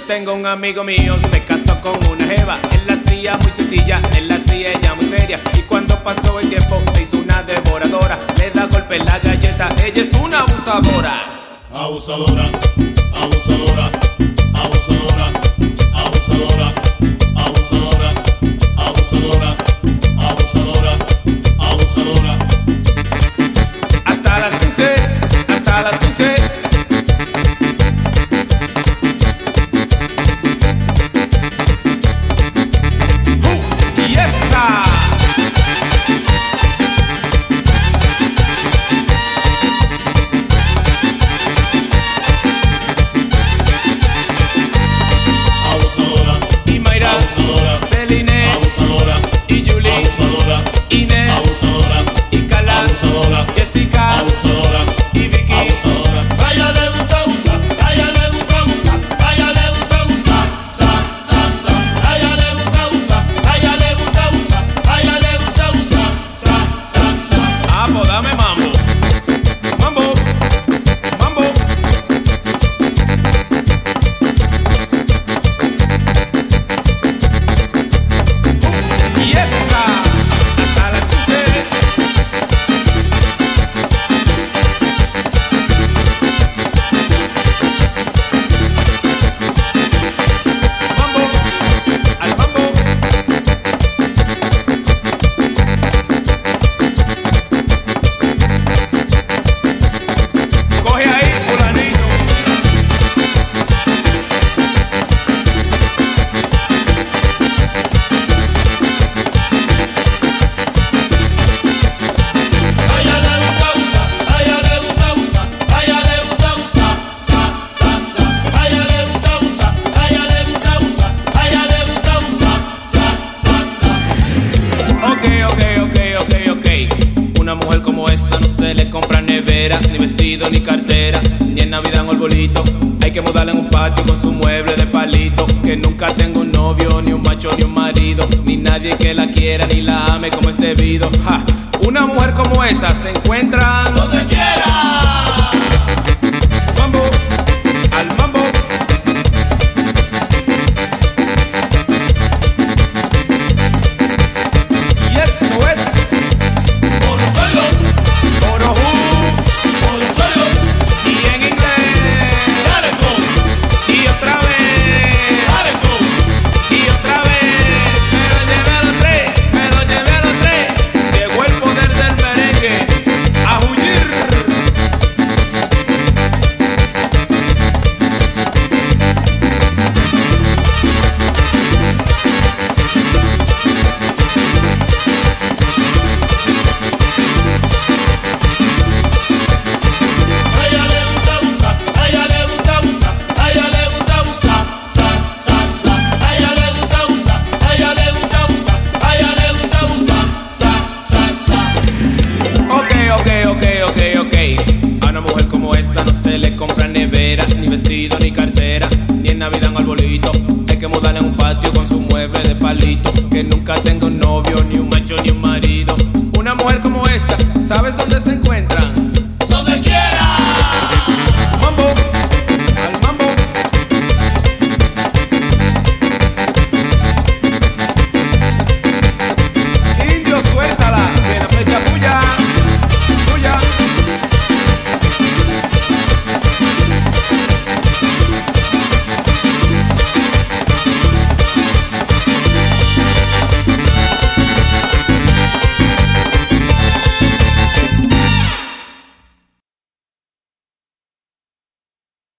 tengo un amigo mío, se casó con una jeva. Él la hacía muy sencilla, él la hacía ella muy seria. Y cuando pasó el tiempo, se hizo una devoradora. Le da golpe en la galleta, ella es una. Abusadora, abusadora, abusadora, abusadora, abusadora, Inés, vestido, ni cartera, ni en Navidad un arbolito. Hay que mudarla en un patio con su mueble de palito. Que nunca tenga un novio, ni un macho, ni un marido, ni nadie que la quiera, ni la ame como es debido. Ja. Una mujer como esa se encuentra Donde quiera. En Navidad un arbolito. Hay que mudarla en un patio con su mueble de palito. Que nunca tenga un novio, ni un macho, ni un marido. Una mujer como esa, ¿sabes dónde se encuentran?